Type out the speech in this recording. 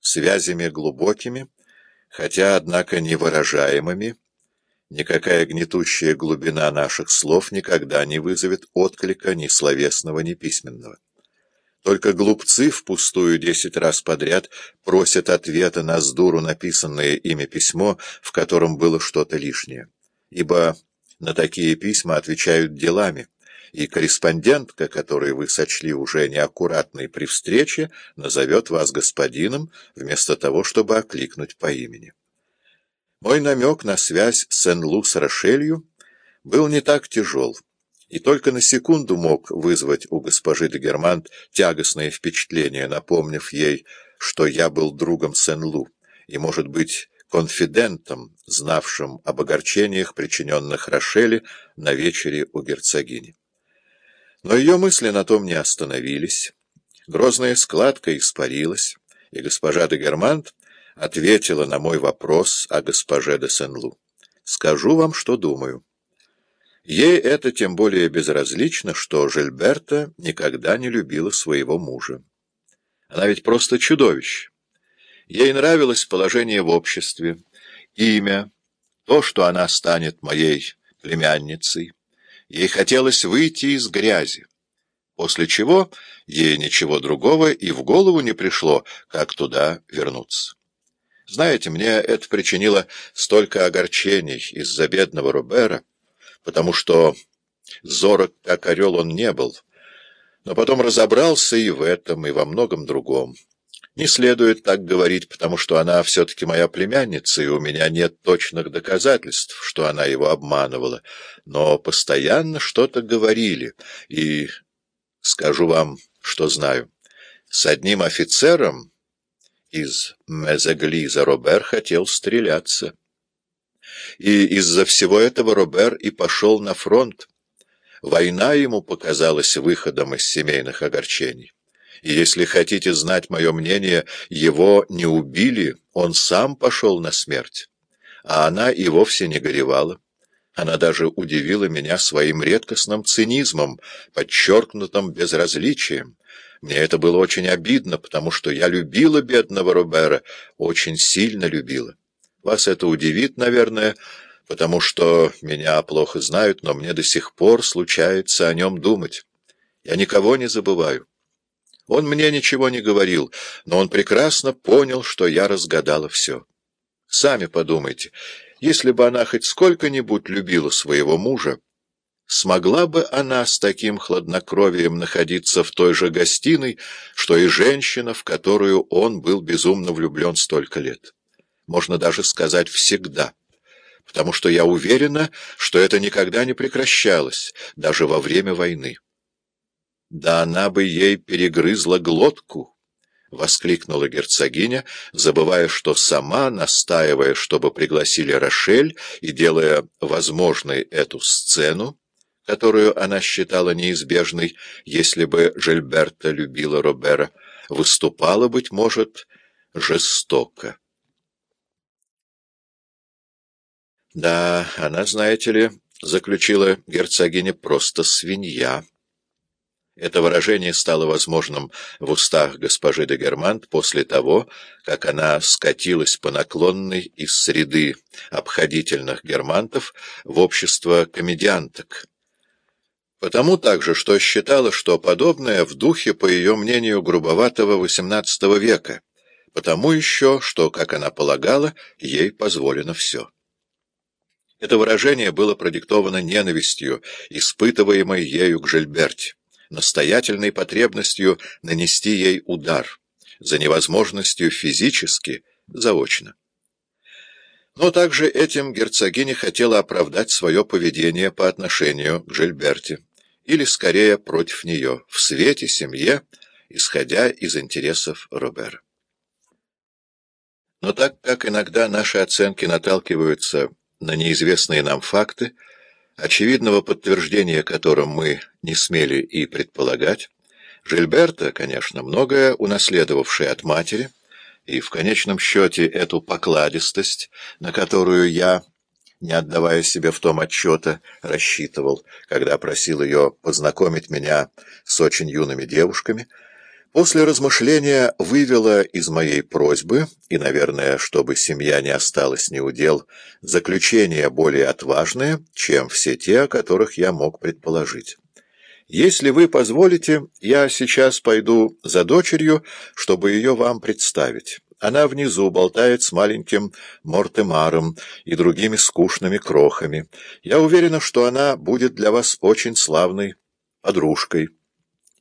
связями глубокими, хотя, однако, невыражаемыми, никакая гнетущая глубина наших слов никогда не вызовет отклика ни словесного, ни письменного. Только глупцы впустую десять раз подряд просят ответа на сдуру написанное ими письмо, в котором было что-то лишнее. Ибо на такие письма отвечают делами, и корреспондентка, которую вы сочли уже неаккуратной при встрече, назовет вас господином, вместо того, чтобы окликнуть по имени. Мой намек на связь Сен-Лу с Рошелью был не так тяжел, и только на секунду мог вызвать у госпожи де Германт тягостное впечатление, напомнив ей, что я был другом Сен-Лу, и, может быть, конфидентом, знавшим об огорчениях, причиненных Рошеле на вечере у герцогини. Но ее мысли на том не остановились, грозная складка испарилась, и госпожа де Германт ответила на мой вопрос о госпоже де Сен-Лу. «Скажу вам, что думаю». Ей это тем более безразлично, что Жильберта никогда не любила своего мужа. Она ведь просто чудовище. Ей нравилось положение в обществе, имя, то, что она станет моей племянницей. Ей хотелось выйти из грязи, после чего ей ничего другого и в голову не пришло, как туда вернуться. Знаете, мне это причинило столько огорчений из-за бедного Робера, потому что зорок, как орел, он не был, но потом разобрался и в этом, и во многом другом. Не следует так говорить, потому что она все-таки моя племянница, и у меня нет точных доказательств, что она его обманывала, но постоянно что-то говорили, и скажу вам, что знаю. С одним офицером из Мезеглиза Робер хотел стреляться. И из-за всего этого Робер и пошел на фронт. Война ему показалась выходом из семейных огорчений. Если хотите знать мое мнение, его не убили, он сам пошел на смерть. А она и вовсе не горевала. Она даже удивила меня своим редкостным цинизмом, подчеркнутым безразличием. Мне это было очень обидно, потому что я любила бедного Робера, очень сильно любила. Вас это удивит, наверное, потому что меня плохо знают, но мне до сих пор случается о нем думать. Я никого не забываю. Он мне ничего не говорил, но он прекрасно понял, что я разгадала все. Сами подумайте, если бы она хоть сколько-нибудь любила своего мужа, смогла бы она с таким хладнокровием находиться в той же гостиной, что и женщина, в которую он был безумно влюблен столько лет? можно даже сказать «всегда», потому что я уверена, что это никогда не прекращалось, даже во время войны. «Да она бы ей перегрызла глотку!» — воскликнула герцогиня, забывая, что сама, настаивая, чтобы пригласили Рошель и делая возможной эту сцену, которую она считала неизбежной, если бы Жильберта любила Робера, выступала, быть может, жестоко. Да, она, знаете ли, заключила герцогиня, просто свинья. Это выражение стало возможным в устах госпожи де Германт после того, как она скатилась по наклонной из среды обходительных германтов в общество комедианток. Потому также, что считала, что подобное в духе, по ее мнению, грубоватого XVIII века, потому еще, что, как она полагала, ей позволено все. Это выражение было продиктовано ненавистью, испытываемой ею к Жильберте, настоятельной потребностью нанести ей удар, за невозможностью физически, заочно. Но также этим герцогиня хотела оправдать свое поведение по отношению к Жильберте, или скорее против нее, в свете семье, исходя из интересов Робера. Но так как иногда наши оценки наталкиваются на неизвестные нам факты, очевидного подтверждения которым мы не смели и предполагать, Жильберта, конечно, многое унаследовавшая от матери, и в конечном счете эту покладистость, на которую я, не отдавая себе в том отчета, рассчитывал, когда просил ее познакомить меня с очень юными девушками, После размышления вывела из моей просьбы, и, наверное, чтобы семья не осталась неудел, заключение более отважное, чем все те, о которых я мог предположить. Если вы позволите, я сейчас пойду за дочерью, чтобы ее вам представить. Она внизу болтает с маленьким Мортемаром и другими скучными крохами. Я уверена, что она будет для вас очень славной подружкой.